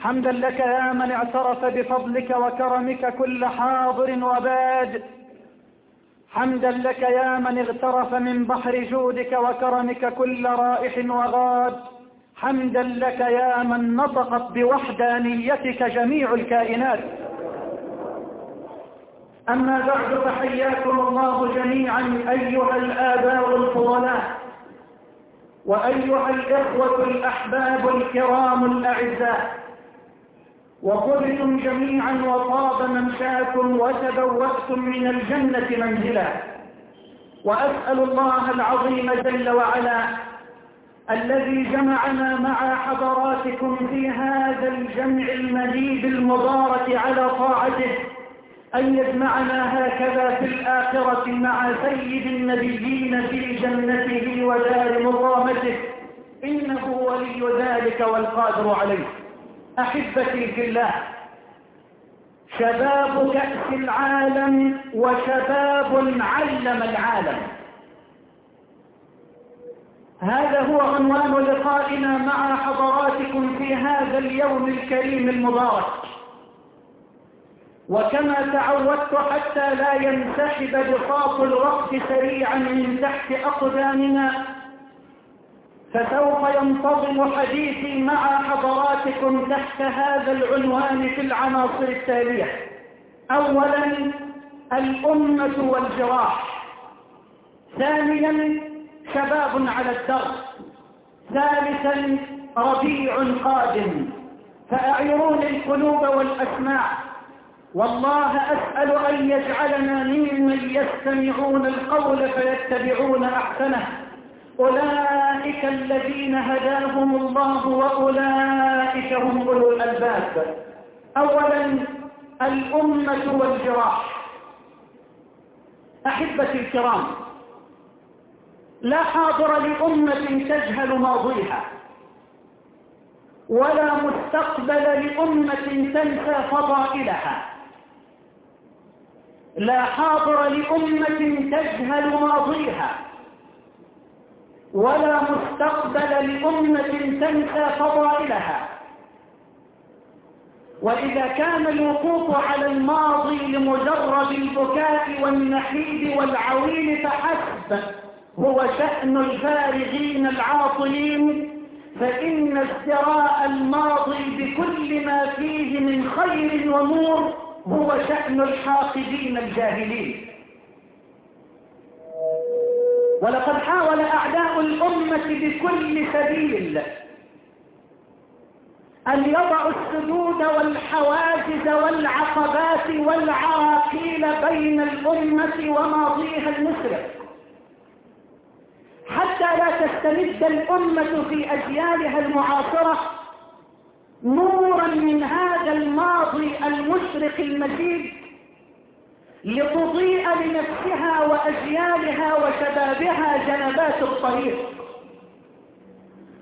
حمدا لك يا من اعترف بفضلك وكرمك كل حاضر وباد. حمدا لك يا من اغترف من بحر جودك وكرمك كل رائح وغاد. حمدا لك يا من نطقت بوحدانيتك جميع الكائنات. أما بعد فحياكم الله جميعا أيها الآباء الفضلاء وأيها الإخوة الأحباب الكرام الأعزاء. وقلتم جميعا وطاب ممشاكم وتبوأتم من الجنة منزلا. وأسأل الله العظيم جل وعلا الذي جمعنا مع حضراتكم في هذا الجمع المجيد المبارك على طاعته أن يجمعنا هكذا في الآخرة مع سيد النبيين في جنته ودار مقامته. إنه ولي ذلك والقادر عليه. أحبتي في الله. شباب كأس العالم وشباب علم العالم. هذا هو عنوان لقائنا مع حضراتكم في هذا اليوم الكريم المبارك. وكما تعودت حتى لا ينسحب بساط الوقت سريعا من تحت أقدامنا فسوف ينتظم حديثي مع حضراتكم تحت هذا العنوان في العناصر التالية. أولا الأمة والجراح. ثانيا شباب على الدرب. ثالثا ربيع قادم. فأعيروني القلوب والأسماع. والله أسأل أن يجعلنا ممن يستمعون القول فيتبعون أحسنه. أولئك الذين هداهم الله وأولئك هم أولو الألباب. أولا الأمة والجراح. أحبتي الكرام لا حاضر لأمة تجهل ماضيها ولا مستقبل لأمة تنسى فضائلها. لا حاضر لأمة تجهل ماضيها. ولا مستقبل لأمة تنسى فضائلها. وإذا كان الوقوف على الماضي لمجرد البكاء والنحيب والعويل فحسب هو شأن الفارغين العاطلين فإن ازدراء الماضي بكل ما فيه من خير ونور هو شأن الحاقدين الجاهلين. ولقد حاول أعداء الأمة بكل سبيل أن يضعوا السدود والحواجز والعقبات والعراقيل بين الأمة وماضيها المسرف حتى لا تستمد الأمة في أجيالها المعاصرة نورا من هذا الماضي المشرق المجيد لتضيء لنفسها وأجيالها وشبابها جنبات الطريق.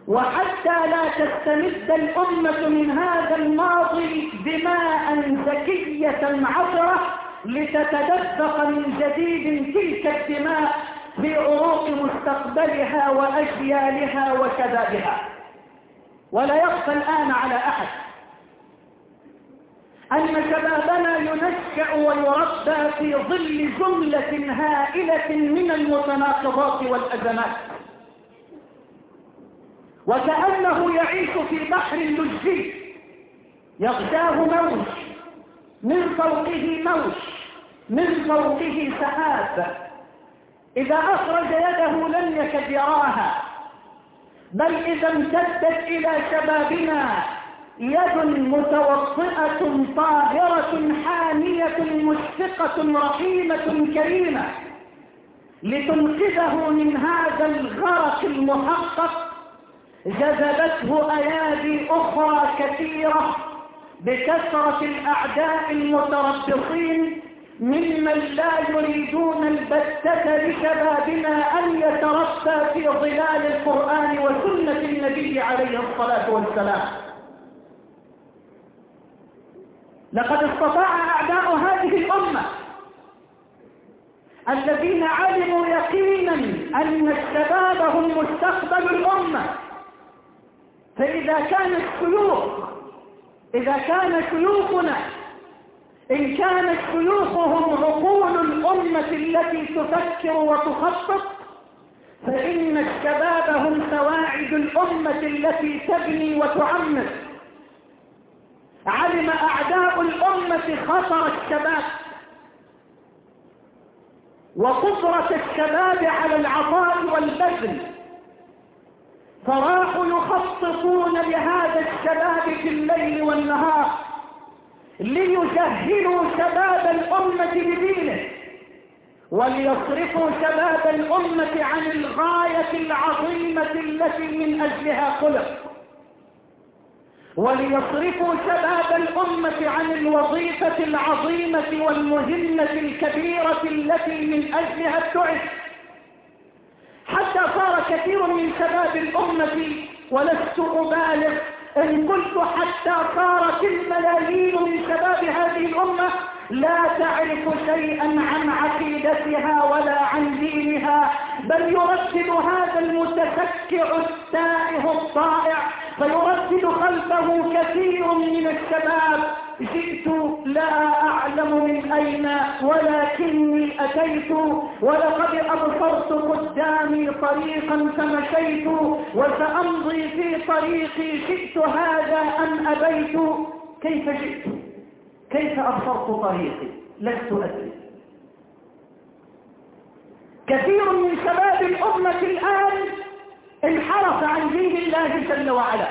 وحتى لا تستمد الأمة من هذا الماضي دماء زكية عطرة لتتدفق من جديد تلك الدماء في عروق مستقبلها وأجيالها وشبابها. ولا يخفى الآن على أحد أن شبابنا ينشأ ويربى في ظل جملة هائلة من المتناقضات والأزمات. وكأنه يعيش في بحر لجي يغشاه موج من فوقه موج من فوقه سحاب. إذا أخرج يده لم يكد يراها بل إذا امتدت إلى شبابنا يد متوطئة طاهرة حامية مشفقة رحيمة كريمة لتنقذه من هذا الغرق المحقق جذبته أيادي أخرى كثيرة بكثرة الأعداء المتربصين ممن لا يريدون البتة لشبابنا أن يتربى في ظلال القرآن وسنة النبي عليه الصلاة والسلام. لقد استطاع أعداء هذه الأمة الذين علموا يقينا أن الشباب هم مستقبل الأمة. فإذا كان السلوك إذا كان شيوخنا إن كانت شيوخهم عقول الأمة التي تفكر وتخطط فإن الشباب هم سواعد الأمة التي تبني وتعمر. علم أعداء الأمة خطر الشباب. وقدرة الشباب على العطاء والبذل. فراحوا يخططون لهذا الشباب في الليل والنهار ليجهلوا شباب الأمة بدينه وليصرفوا شباب الأمة عن الغاية العظيمة التي من أجلها خلق. وليصرفوا شباب الأمة عن الوظيفة العظيمة والمهمة الكبيرة التي من أجلها ابتعث. حتى صار كثير من شباب الأمة ولست أبالغ إن قلت حتى صارت الملايين من شباب هذه الأمة لا تعرف شيئا عن عقيدتها ولا عن دينها بل يردد هذا المتفكع التائه الطائع فيردد خلفه كثير من الشباب. جئت لا أعلم من أين ولكني أتيت ولقد أبصرت قدامي طريقا فمشيت وسأمضي في طريقي. شئت هذا أم أبيت؟ كيف جئت؟ كيف أبصرت طريقي؟ لست أدري. كثير من شباب الأمة الآن انحرف عن دين الله جل وعلا.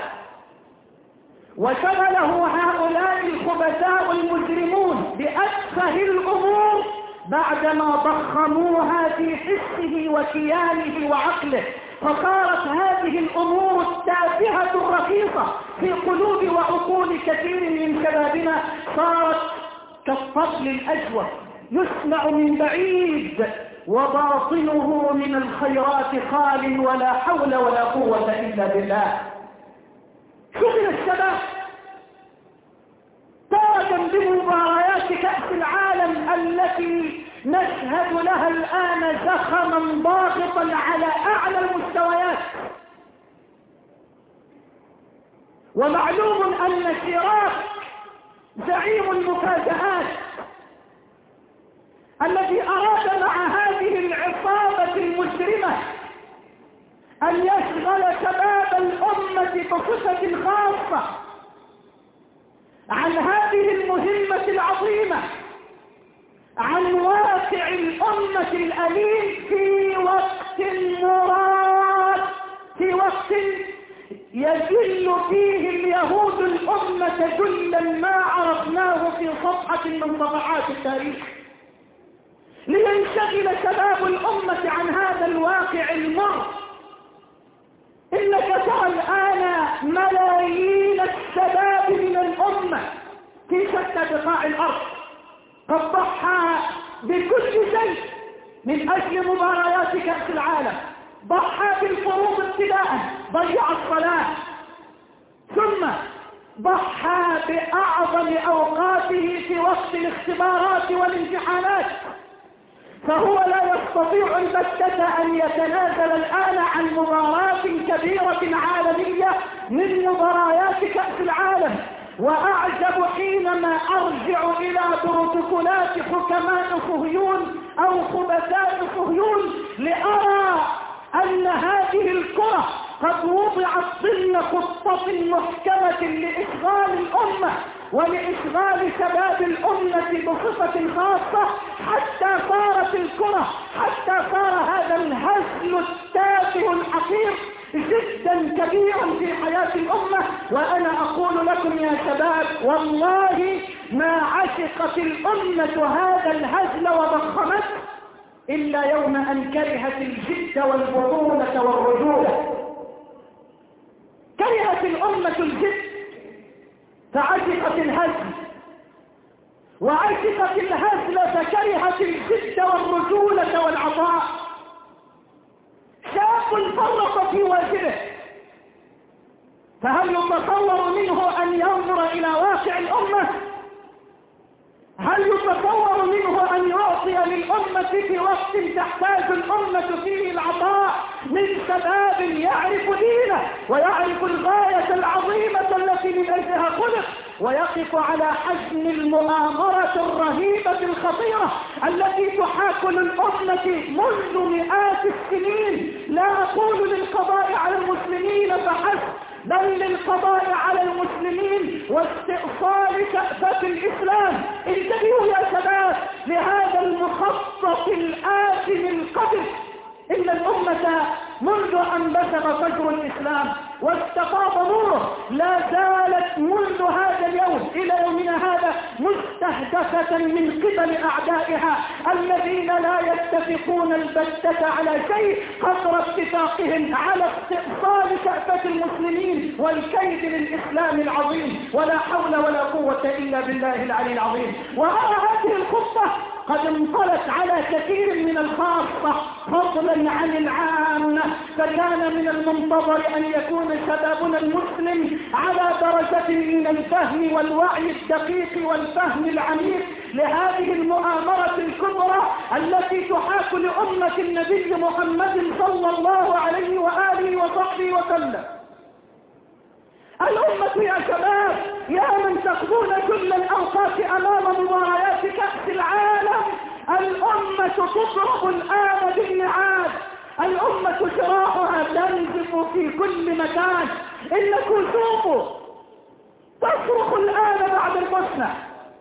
وشغله هؤلاء الخبثاء المجرمون بأسفه الأمور بعدما ضخموها في حسه وكيانه وعقله. فصارت هذه الأمور التافهة الرخيصة في قلوب وعقول كثير من شبابنا. صارت كالطفل الأجوف يسمع من بعيد وباطنه من الخيرات خال ولا حول ولا قوة إلا بالله. شغل الشباب. تارة بمباريات كأس العالم التي نشهد لها الآن زخما ضاغطا على أعلى المستويات. ومعلوم أن شراك زعيم المفاجآت. الذي أراد مع هذه العصابة المجرمة أن يشغل شباب الأمة بصفة خاصة عن هذه المهمة العظيمة عن واقع الأمة الأليم في وقت مراد في وقت يجل فيه اليهود الأمة جلا ما عرفناه في صفحة من صفحات التاريخ. لينشغل شباب الأمة عن هذا الواقع المر. إنك ترى الآن ملايين الشباب من الأمة في شتى بقاع الأرض. قد ضحى بكل شيء من أجل مباريات كأس العالم. ضحى بالفروض ابتداء ضيع الصلاة. ثم ضحى بأعظم أوقاته في وقت الاختبارات والامتحانات. فهو لا يستطيع البتة أن يتنازل الآن عن مباراة كبيرة عالمية من مباريات كأس العالم. وأعجب حينما أرجع إلى بروتوكولات حكماء صهيون أو خبثاء صهيون لأرى أن هذه الكرة قد وضعت ضمن خطة محكمة لإشغال الأمة. ولإشغال شباب الأمة بصفة خاصة حتى صارت الكرة حتى صار هذا الهزل التافه الحقير جدا كبيرا في حياة الأمة. وأنا أقول لكم يا شباب والله ما عشقت الأمة هذا الهزل وضخمته إلا يوم أن كرهت الجد والبطولة والرجولة. كرهت الأمة الجد فعشقت الهزل وعشقت الهزل فكرهت الجد والرجولة والعطاء. شاب فرط في واجبه فهل يتصور منه أن ينظر إلى واقع الأمة؟ هل يتصور منه أن يعطي للأمة في وقت تحتاج الأمة فيه العطاء من شباب يعرف دينه ويعرف الغاية العظيمة التي من أجلها خلق ويقف على حجم المؤامرة الرهيبة الخطيرة التي تحاك للأمة منذ مئات السنين. لا أقول للقضاء على المسلمين فحسب بل للقضاء على المسلمين واستئصال كأفة الإسلام. انتبهوا يا شباب لهذا المخطط الآثم القدر إن الأمة منذ أن بسم فجر الإسلام واستفاض نوره لا زالت منذ هذا اليوم إلى يومنا هذا مستهدفة من قبل أعدائها الذين لا يتفقون البتة على شيء قدر اتفاقهم على استئصال شأفة المسلمين والكيد للإسلام العظيم. ولا حول ولا قوة إلا بالله العلي العظيم. وأرى هذه الخطة قد انطلت على كثير من الخاصة فضلا عن العامة فكان من المنتظر أن يكون شبابنا المسلم على درجة من الفهم والوعي الدقيق والفهم العميق لهذه المؤامرة الكبرى التي تحاك لأمة النبي محمد صلى الله عليه وآله وصحبه وسلم. الأمة يا شباب يا من تقضون كل الأوقات أمام مباريات كأس العالم الأمة تضرب الآن بالنعاد الأمة شراحها تنزف في كل مكان. إنكم ذوقوا تصرخ الآن بعد البسنة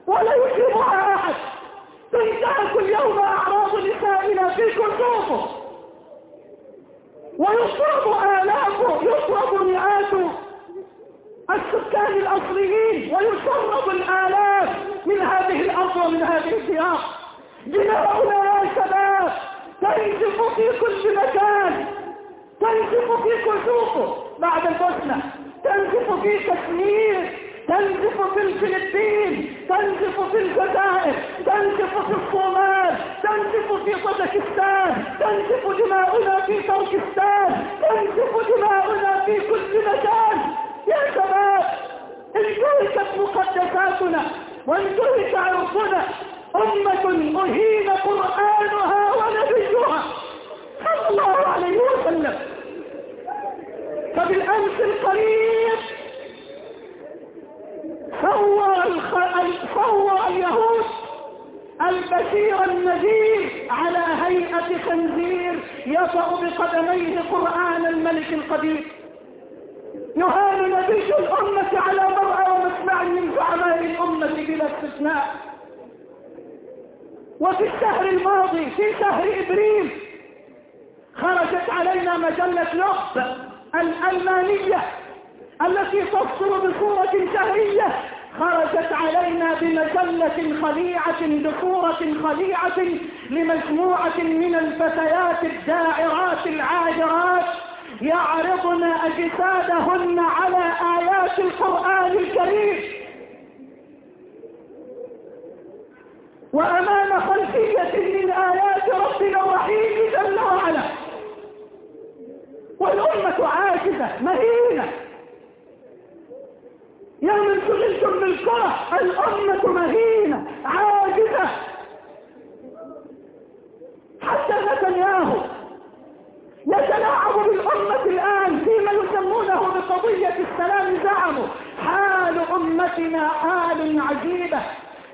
ولا يجيبها أحد. تنتهك اليوم أعراض نسائنا في كسوفه ويصرب آلاف يصرب مئات السكان الأصليين ويصرب الآلاف من هذه الأرض ومن هذه الديار. دماؤنا يا شباب. تنزف في كل مكان. تنزف في كسوفه بعد البوسنة تنزف في كشمير. تنزف في الفلبين. تنزف في الجزائر. تنزف في الصومال. تنزف في طاجكستان. تنزف دماؤنا في تركستان. تنزف دماؤنا في كل مكان. يا شباب انتهكت مقدساتنا وانتهك عرضنا أمة أهين قرآنها ونبيها. صلى الله عليه وسلم. فبالأمس القريب الخ... صور اليهود البشير النذير على هيئة خنزير يطأ بقدميه قرآن الملك القدير يهان نبي الأمة على مرأى ومسمع من زعماء الأمة بلا استثناء. وفي الشهر الماضي في شهر إبريل خرجت علينا مجلة لغب الألمانية التي تصدر بصورة شهرية. خرجت علينا بمجلة خليعة بصورة خليعة لمجموعة من الفتيات الداعرات العاجرات. يعرضن أجسادهن على آيات القرآن الكريم. وأمام خلفية من آيات ربنا الرحيم جل وعلا. والأمة عاجزة مهينة. يا من سئلتم بالكرة الأمة مهينة عاجزة. حتى نتنياهو يتلاعب بالأمة الآن فيما يسمونه بقضية السلام زعموا حال أمتنا حال عجيبة.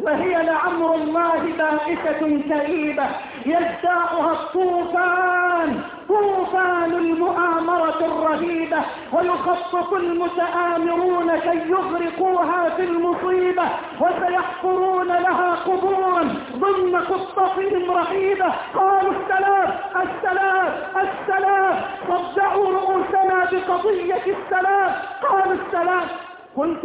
وهي لعمر الله بائسة كئيبة يجتاؤها الطوفان طوفان المؤامرة الرهيبة ويخطط المتآمرون كي يغرقوها في المصيبة وسيحفرون لها قبورا ضمن خطتهم رهيبة. قالوا السلام السلام السلام صدعوا رؤوسنا بقضية السلام. قالوا السلام قلت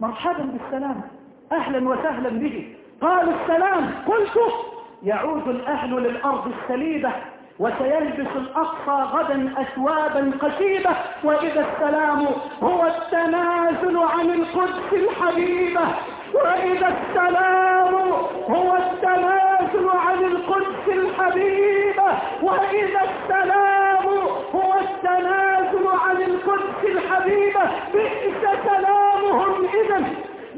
مرحبا بالسلام. أهلا وسهلا به. قالوا السلام قلت يعود الأهل للأرض السليبة وسيلبس الأقصى غدا أثوابا قشيبة. وإذا السلام هو التنازل عن القدس الحبيبة. وإذا السلام هو التنازل عن القدس الحبيبة. وإذا السلام هو التنازل عن القدس الحبيبة. بئس سلامهم إذا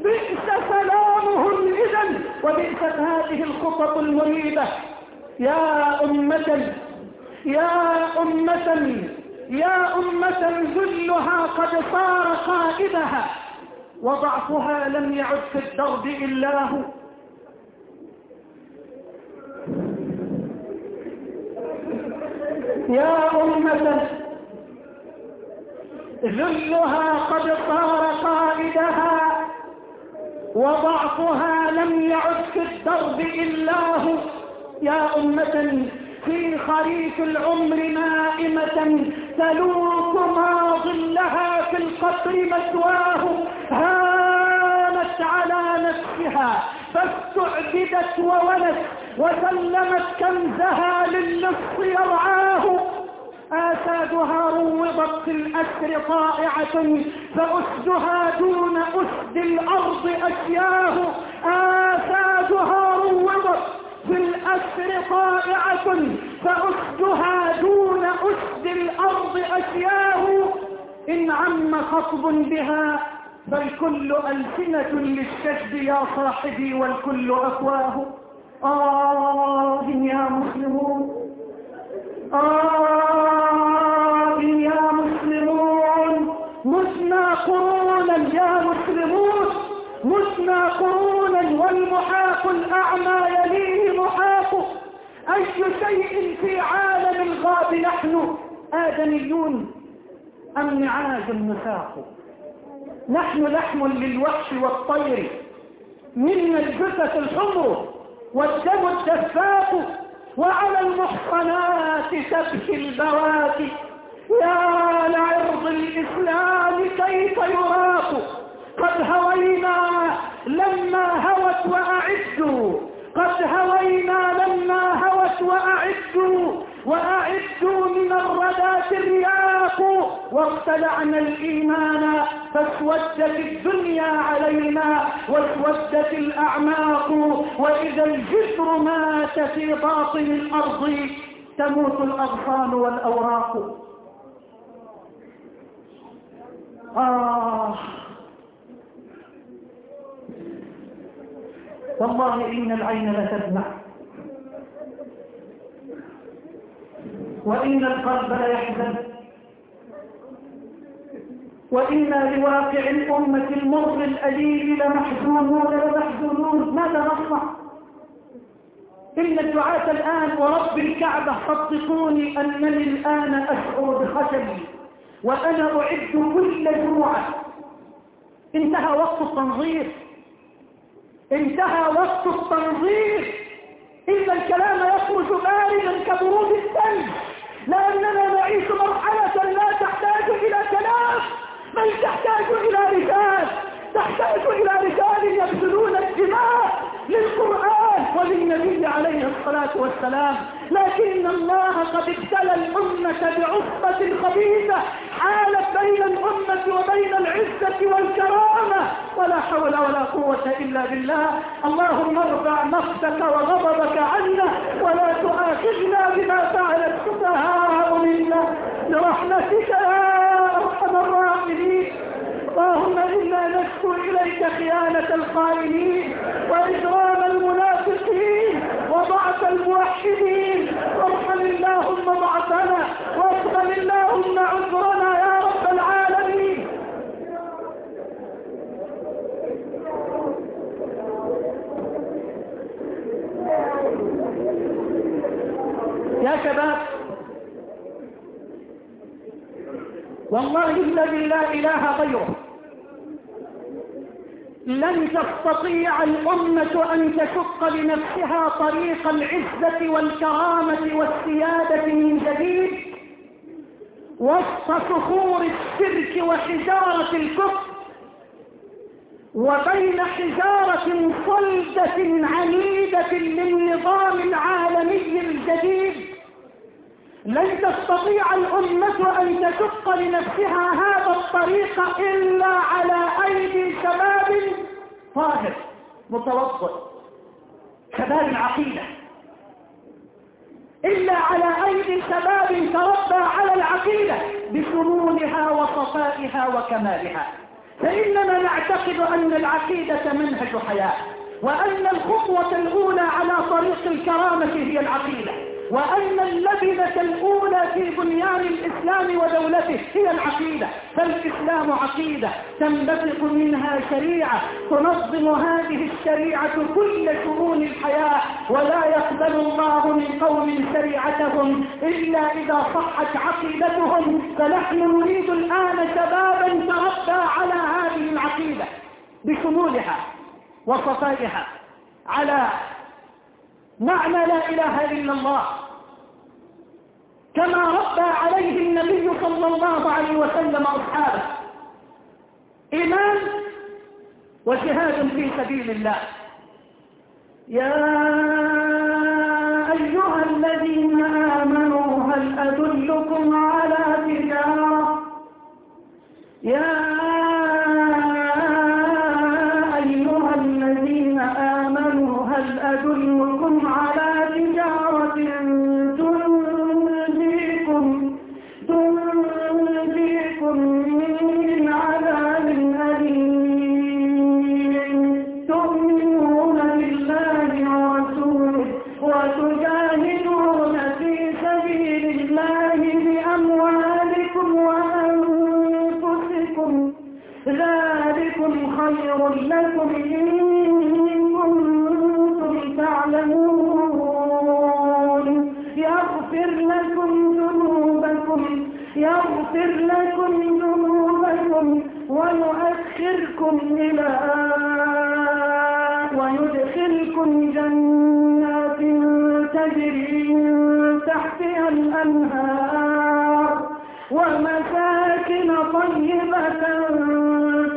بئس سلامهم إذا وبئست هذه الخطط المريبة يا أمة يا أمة يا أمة ذلها قد صار قائدها وضعفها لم يعد في الدرب إلا هو يا أمة ذلها قد صار قائدها. وضعفها لم يعد في الدرب إلا هو. يا أمة في خريف العمر نائمة تلوك ما ظلها في القطر مسواه هانت على نفسها فاستعبدت وولت وسلمت كنزها للنص يرعاه. آسادها روضت في الأسر طائعة فأسدها دون أسد الأرض أشياه. آسادها روضت في الأسر طائعة فأسدها دون أسد الأرض أشياه. إن عم خطب بها فالكل ألسنة للشجب يا صاحبي والكل أفواه. آه يا مسلمون. آه يا مسلمون مسنا قرونا يا مسلمون مسنا قرونا والمحاق الأعمى يليه محاق. أي شيء في عالم الغاب نحن آدميون أم نعاج نساق نحن لحم للوحش والطير منا الجثث الحمر والدم الدفاق. وعلى المحصنات تبكي البواكي يا لعرض الإسلام كيف يراق قد هوينا لما هوت وأعدوا. قد هوينا لما هوت وأعدوا. وأعدوا من الردى الرياق واقتلعنا الإيمان فاسودت الدنيا علينا واسودت الأعماق وإذا الجسر مات في باطن الأرض تموت الأغصان والأوراق. آه. والله إن العين لتدمع وإن القلب ليحزن. وإنا لواقع الأمة المر الأليل لمحزونون لمحزونون. ماذا نصنع؟ إن الدعاة الآن ورب الكعبة صدقوني أنني الآن أشعر بخشبي وأنا أعد كل جوعة انتهى وقت التنظير انتهى وقت التنظير إن الكلام يخرج باردا كبرود الثلج لأننا نعيش مرحلة لا تحتاج إلى كلام بل تحتاج إلى رجال تحتاج إلى رجال يبذلون الدماء للقرآن. وللنبي عليه الصلاة والسلام لكن الله قد ابتلى الأمة بعصبة خبيثة حالت بين الأمة وبين العزة والكرامة ولا حول ولا قوة إلا بالله. اللهم ارفع نفسك وغضبك عنا ولا تؤاخذنا بما فعل السفهاء منا. برحمتك يا أرحم الراحمين. اللهم إنا نشكو إليك خيانة الخائنين وإجرام المنافقين وضعف الموحدين. وارحم اللهم ضعفنا واقبل اللهم عذرنا يا رب العالمين. يا شباب والله الذي لا إله غيره لن تستطيع الأمة أن تشق لنفسها طريق العزة والكرامة والسيادة من جديد. وسط صخور الشرك وحجارة الكفر وبين حجارة صلدة عنيدة للنظام العالمي الجديد. لن تستطيع الأمة أن تشق لنفسها هذا الطريق إلا على أيدي شباب طاهر متوسط شباب العقيدة. إلا على أيدي شباب تربى على العقيدة بشمولها وصفائها وكمالها. فإننا نعتقد أن العقيدة منهج حياة وأن الخطوة الأولى على طريق الكرامة هي العقيدة. وأن اللبنة الأولى في بنيان الإسلام ودولته هي العقيدة فالإسلام عقيدة تنبثق منها شريعة تنظم هذه الشريعة كل شؤون الحياة ولا يقبل الله من قوم شريعتهم إلا إذا صحت عقيدتهم. فنحن نريد الآن شبابا تربى على هذه العقيدة بشمولها وصفائها على معنى لا إله إلا الله. كما ربى عليه النبي صلى الله عليه وسلم أصحابه. إيمان وجهاد في سبيل الله. يا أيها الذين آمنوا هل أدلكم على تجارة؟ يا ويؤخركم إلى ويدخلكم جنات تجري من تحتها الأنهار ومساكن طيبة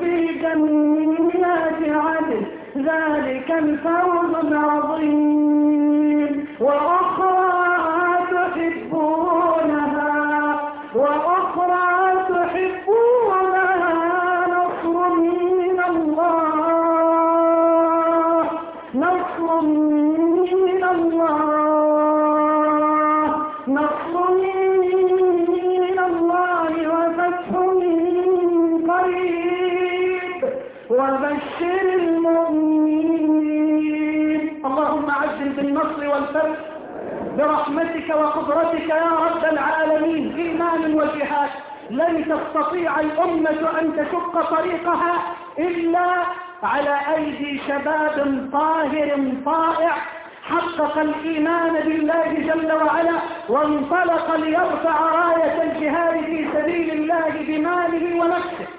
في جنات عدن. ذلك الفوز العظيم. وقدرتك يا رب العالمين إيمان وجهاد. لن تستطيع الأمة أن تشق طريقها إلا على أيدي شباب طاهر طائع. حقق الإيمان بالله جل وعلا وانطلق ليرفع راية الجهاد في سبيل الله بماله ونفسه.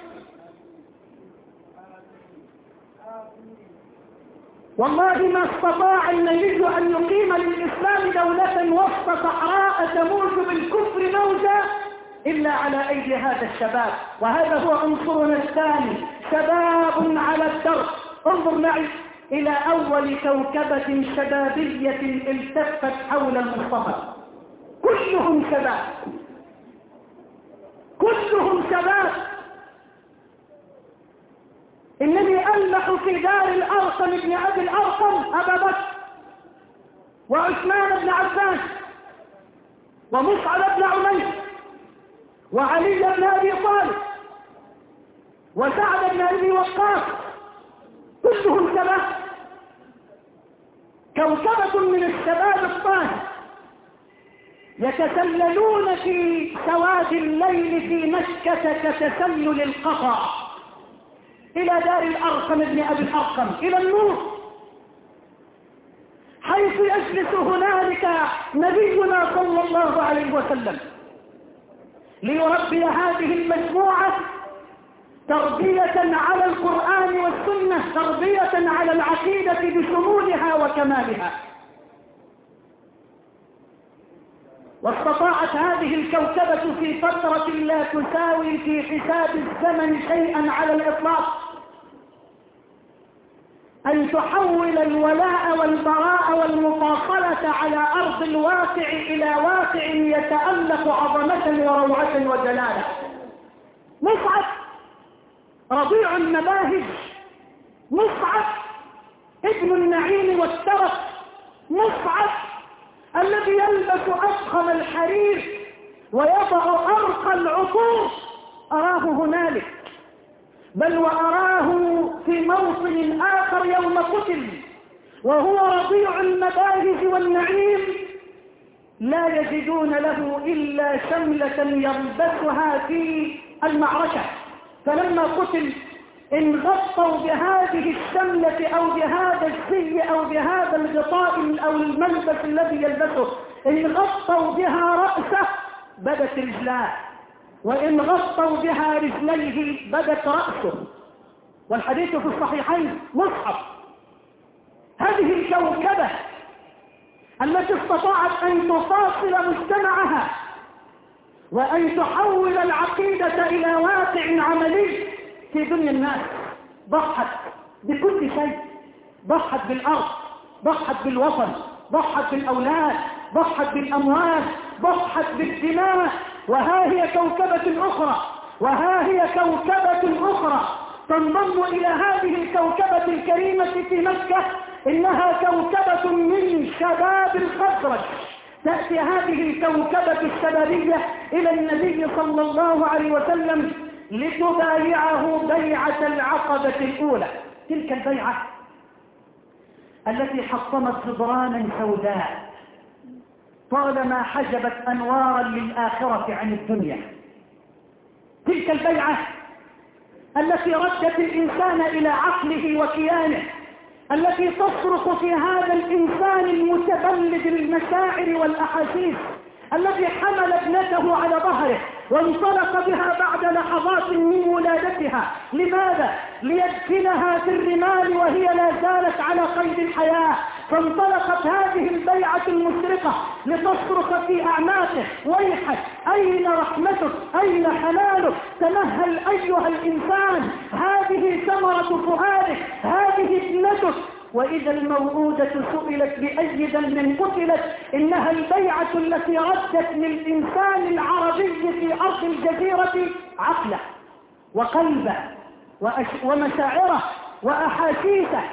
والله ما استطاع النبي أن يقيم للإسلام دولة وسط صحراء تموج بالكفر موجا إلا على أيدي هذا الشباب. وهذا هو عنصرنا الثاني. شباب على الدرب. انظر معي إلى أول كوكبة شبابية التفت حول المصطفى. كلهم شباب. كلهم شباب. الذي ألح في دار الأرقم ابن أبي الأرقم أبا بكر وعثمان بن عباس ومصعب بن عمير وعلي بن أبي طالب وسعد بن أبي وقاص كلهم شباب كوكبة من الشباب الطاهر يتسللون في سواد الليل في مكة كتسلل القطع. إلى دار الأرقم ابن أبي الأرقم إلى النور. حيث يجلس هنالك نبينا صلى الله عليه وسلم. ليربي هذه المجموعة تربية على القرآن والسنة تربية على العقيدة بشمولها وكمالها. واستطاعت هذه الكوكبة في فترة لا تساوي في حساب الزمن شيئا على الإطلاق. أن تحول الولاء والبراء والمفاصلة على أرض الواقع إلى واقع يتألق عظمة وروعة وجلالة. مصعب رضيع المباهج مصعب ابن النعيم والترف مصعب الذي يلبس أفخم الحرير ويضع أرقى العطور أراه هنالك. بل وأراه في موطن آخر يوم قتل. وهو رضيع المباهج والنعيم. لا يجدون له إلا شملة يلبسها في المعركة. فلما قتل إن غطوا بهذه الشملة أو بهذا الزي أو بهذا الغطاء أو الملبس الذي يلبسه إن غطوا بها رأسه بدت رجلاه وإن غطوا بها رجليه بدت رأسه. والحديث في الصحيحين مصحف. هذه الكوكبة التي استطاعت أن تفاصل مجتمعها وأن تحول العقيدة إلى واقع عملي في دنيا الناس ضحت بكل شيء ضحت بالأرض ضحت بالوطن ضحت بالأولاد ضحت بالأموال ضحت بالدماء. وها هي كوكبة أخرى وها هي كوكبة أخرى. تنضم إلى هذه الكوكبة الكريمة في مكة إنها كوكبة من شباب الخزرج تأتي هذه الكوكبة الشبابية إلى النبي صلى الله عليه وسلم لتبايعه بيعة العقبة الأولى. تلك البيعة التي حطمت جدرانا سوداء. طالما حجبت أنوارا للآخرة عن الدنيا. تلك البيعة التي ردت الإنسان إلى عقله وكيانه. التي تصرخ في هذا الإنسان المتبلد المشاعر والأحاسيس. الذي حمل ابنته على ظهره وانطلق بها بعد لحظات من ولادتها. لماذا؟ ليدفنها في الرمال وهي لا زالت على قيد الحياة. فانطلقت هذه البيعة المشرقة لتصرخ في أعناقه ويحك أين رحمتك؟ أين حنانك تمهل أيها الإنسان. هذه ثمرة فؤادك هذه ابنتك. وإذا الموءودة سئلت بأي ذنب قتلت إنها البيعة التي ردت للإنسان العربي في أرض الجزيرة عقله وقلبه ومشاعره وأحاسيسه.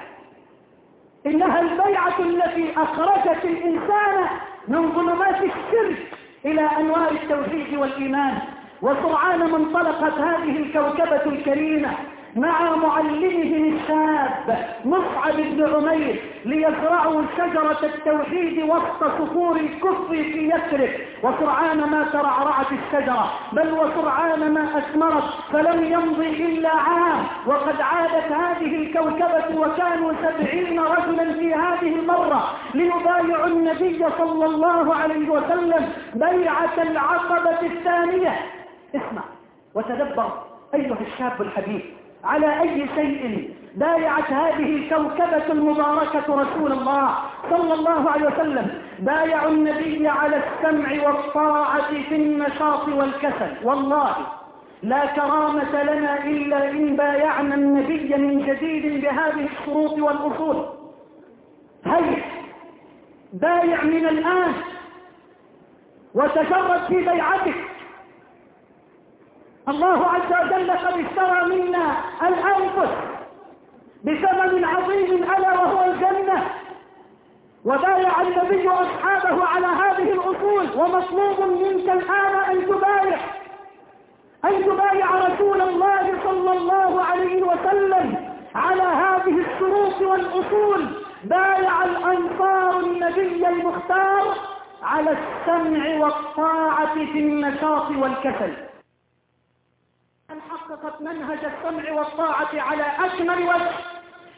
إنها البيعة التي أخرجت الإنسان من ظلمات الشرك إلى أنوار التوحيد والإيمان وسرعان ما انطلقت هذه الكوكبة الكريمة مع معلمهم الشاب مصعب بن عمير ليزرعوا شجرة التوحيد وسط صخور الكفر في يثرب. وسرعان ما ترعرعت الشجرة بل وسرعان ما أثمرت فلم يمضي إلا عام. وقد عادت هذه الكوكبة وكانوا سبعين رجلا في هذه المرة ليبايعوا النبي صلى الله عليه وسلم بيعة العقبة الثانية. اسمع وتدبر أيها الشاب الحبيب على أي شيء. بايعت هذه الكوكبة المباركة رسول الله صلى الله عليه وسلم. بايعوا النبي على السمع والطاعة في النشاط والكسل. والله لا كرامة لنا إلا إن بايعنا النبي من جديد بهذه الشروط والأصول. هيا بايع من الآن وتجرد في بيعتك. الله عز وجل قد اشترى منا الأنفس بثمن عظيم ألا وهو الجنة. وبايع النبي أصحابه على هذه الأصول ومطلوب منك الآن أن تبايع أن تبايع رسول الله صلى الله عليه وسلم على هذه الشروط والأصول. بايع الأنصار النبي المختار على السمع والطاعة في النشاط والكسل. حققت منهج السمع والطاعة على أكمل وجه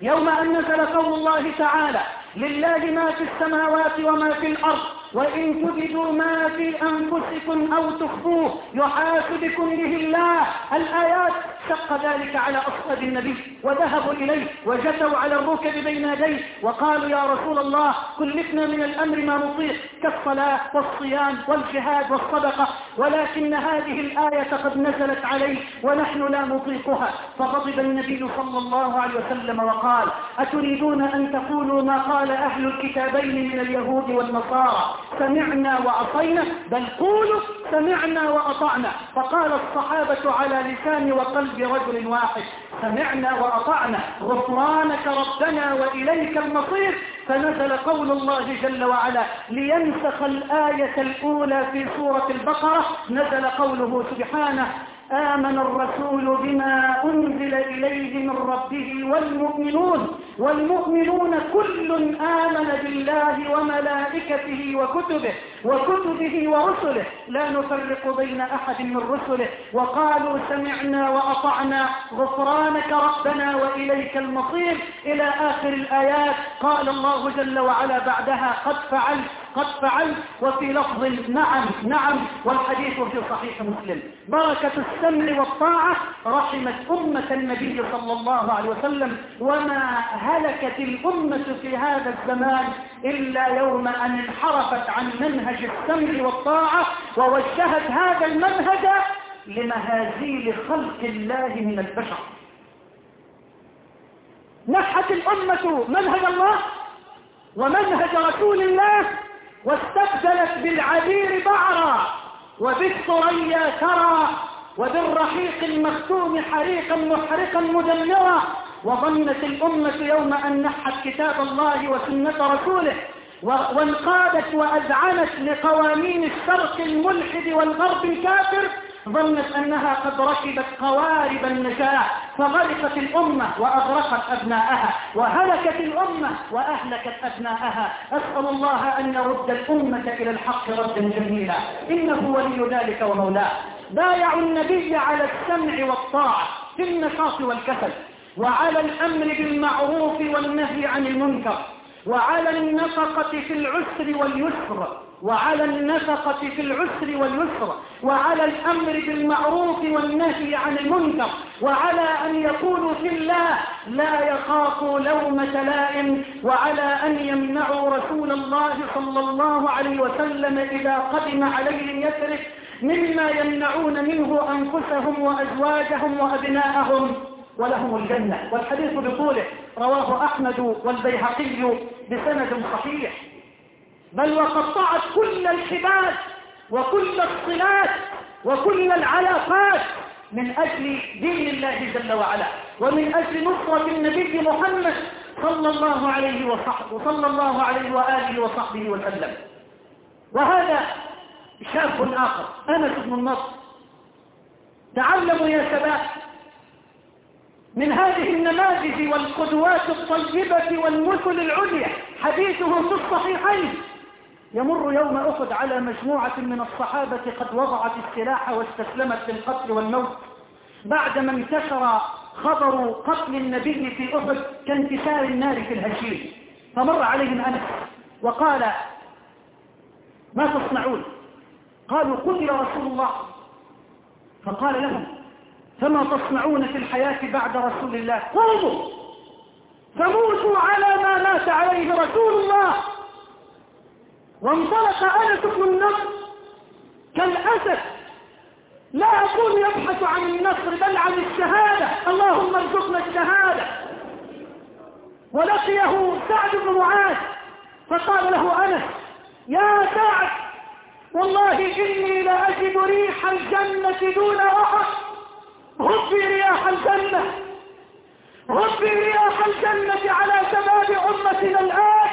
يوم أن نزل قول الله تعالى لله ما في السماوات وما في الأرض وإن تبدوا ما في أنفسكم أو تخفوه يحاسبكم به الله. الآيات شق ذلك على أصحاب النبي. وذهبوا إليه وجثوا على الركب بين يديه وقالوا يا رسول الله كلفنا من الأمر ما نطيق كالصلاة والصيام والجهاد والصدقة ولكن هذه الآية قد نزلت عليه ونحن لا نطيقها. فغضب النبي صلى الله عليه وسلم وقال أتريدون أن تقولوا ما قال أهل الكتابين من اليهود والنصارى؟ سمعنا وعصينا بل قولوا سمعنا وأطعنا. فقال الصحابة على لسان وقلب رجل واحد سمعنا وأطعنا غفرانك ربنا وإليك المصير فنزل قول الله جل وعلا لينسخ الآية الأولى في سورة البقرة نزل قوله سبحانه آمن الرسول بما أنزل إليه من ربه والمؤمنون والمؤمنون كل آمن بالله وملائكته وكتبه وكتبه ورسله. لا نفرق بين أحد من رسله. وقالوا سمعنا وأطعنا. غفرانك ربنا وإليك المصير. إلى آخر الآيات. قال الله جل وعلا بعدها قد فعلت. قد فعلت وفي لفظ نعم نعم والحديث في صحيح مسلم. بركة السمع والطاعة رحمت أمة النبي صلى الله عليه وسلم وما هلكت الأمة في هذا الزمان إلا يوم أن انحرفت عن منهج السمع والطاعة ووجهت هذا المنهج لمهازيل خلق الله من البشر. نحت الأمة منهج الله ومنهج رسول الله واستبدلت بالعبير بعرا وبالثريا ترى وبالرحيق المختوم حريقا محرقا مدمرا وظنت الأمة يوم أن نحت كتاب الله وسنة رسوله وانقادت وأذعنت لقوانين الشرق الملحد والغرب الكافر ظنت أنها قد ركبت قوارب النجاة فغرقت الأمة وأغرقت أبناءها وهلكت الأمة وأهلكت أبناءها. أسأل الله أن يرد الأمة إلى الحق ردا جميلا. إنه ولي ذلك ومولاه. بايعوا النبي على السمع والطاعة في النشاط والكسل وعلى الأمر بالمعروف والنهي عن المنكر. وعلى النفقة في العسر واليسر وعلى النفقة في العسر واليسر وعلى الأمر بالمعروف والنهي عن المنكر وعلى أن يكونوا في الله لا يخافوا لومة لائم وعلى أن يمنعوا رسول الله صلى الله عليه وسلم إذا قدم عليهم يثرب مما يمنعون منه أنفسهم وأزواجهم وأبناءهم. ولهم الجنة. والحديث بطوله. رواه أحمد والبيهقي بسند صحيح. بل وقطعت كل الحبال وكل الصلات وكل العلاقات من أجل دين الله جل وعلا. ومن أجل نصرة النبي محمد صلى الله عليه وصحبه صلى الله عليه وآله وصحبه وسلم. وهذا شاب آخر أنس بن النصر. تعلموا يا شباب من هذه النماذج والقدوات الطيبة والمثل العليا حديثه في الصحيحين. يمر يوم أخذ على مجموعة من الصحابة قد وضعت السلاح واستسلمت للقتل والموت. بعدما انتشر خبر قتل النبي في أحد كانتشار النار في الهشيم فمر عليهم أنس وقال ما تصنعون؟ قالوا قتل رسول الله. فقال لهم فما تصنعون في الحياة بعد رسول الله. قوموا فموتوا على ما مات عليه رسول الله. وانطلق أنس بن النصر كالأسد. لا أكون يبحث عن النصر بل عن الشهادة. اللهم ارزقنا الشهادة. ولقيه سعد بن معاذ. فقال له أنس يا سعد والله إني لأجد ريح الجنة دون رحم. غفي رياح الجنة. غفي رياح الجنة على شباب أمتنا الآن.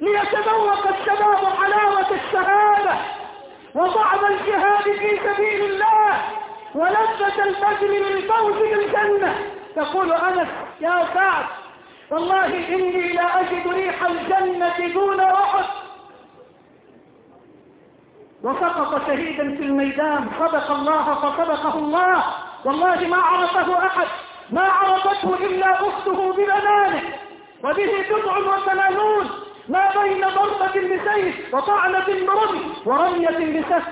ليتذوق الشباب حلاوة الشهادة وطعم الجهاد في سبيل الله ولذة الفجر للفوز بالجنة. تقول أنس يا سعد والله إني لا أجد ريح الجنة دون أحد. وسقط شهيدا في الميدان صدق الله فصدقه الله. والله ما عرفه أحد ما عرفته إلا أخته ببنانه. وبه بضع وثمانون ما بين ضربة بسيف وطعنة برمي ورمية بسف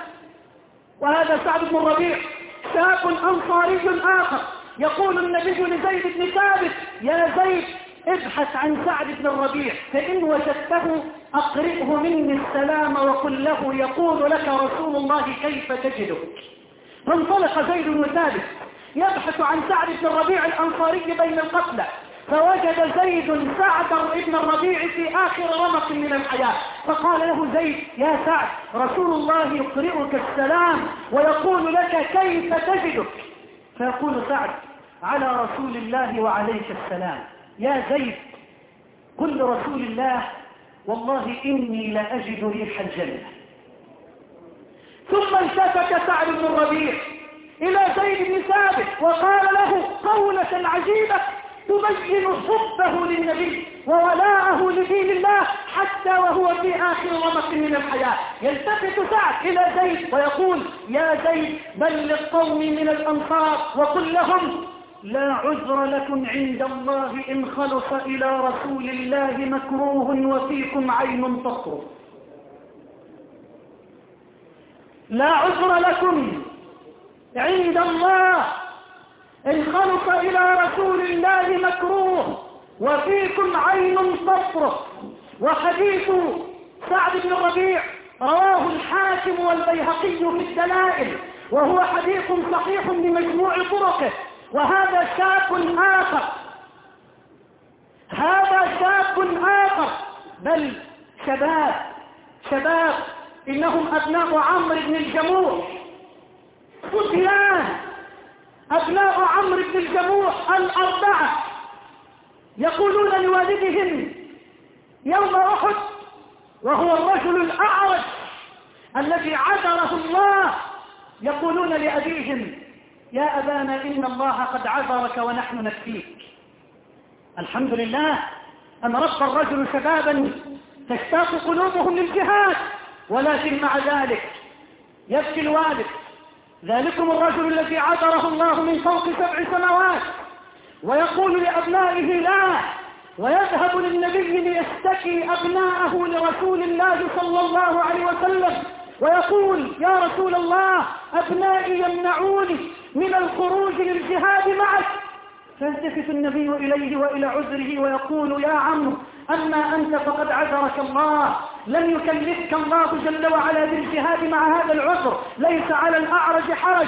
وهذا سعد بن الربيع شاب أنصاري آخر يقول النبي لزيد بن ثابت يا زيد ابحث عن سعد بن الربيع فإن وجدته أقرئه مني السلام وقل له يقول لك رسول الله كيف تجدك فانطلق زيد بن ثابت يبحث عن سعد بن الربيع الأنصاري بين القتلى فوجد زيد سعد بن الربيع في آخر رمق من الحياة فقال له زيد يا سعد رسول الله يقرئك السلام ويقول لك كيف تجدك فيقول سعد على رسول الله وعليك السلام. يا زيد قل لرسول الله والله إني لأجد ريح الجنة. ثم التفت سعد بن الربيع إلى زيد بن ثابت وقال له قولة عجيبة تبين حبه للنبي وولاءه لدين الله حتى وهو في آخر رمق من الحياة. يلتفت سعد إلى زيد ويقول يا زيد بلغ قومي من الأنصار وقل لهم لا عذر لكم عند الله إن خلص إلى رسول الله مكروه وفيكم عين تطرف لا عذر لكم عند الله إن خلص إلى رسول الله مكروه وفيكم عين تطرف وحديث سعد بن الربيع رواه الحاكم والبيهقي في الدلائل وهو حديث صحيح بمجموع طرقه. وهذا شاب آخر. هذا شاب آخر. بل شباب شباب إنهم أبناء عمرو بن الجموح. فتيان أبناء عمرو بن الجموح الأربعة. يقولون لوالدهم يوم أحد وهو الرجل الأعرج الذي عذره الله يقولون لأبيهم يا أبانا إن الله قد عذرك ونحن نكفيك الحمد لله أن رب الرجل شبابا تشتاق قلوبهم للجهاد ولكن مع ذلك يبكي الوالد. ذلكم الرجل الذي عذره الله من فوق سبع سماوات ويقول لأبنائه لا ويذهب للنبي ليستكي أبناءه لرسول الله صلى الله عليه وسلم. ويقول يا رسول الله أبنائي يمنعوني من الخروج للجهاد معك. فيلتفت النبي إليه وإلى عذره ويقول يا عم أما أنت فقد عذرك الله. لم يكلفك الله جل وعلا بالجهاد مع هذا العذر. ليس على الأعرج حرج.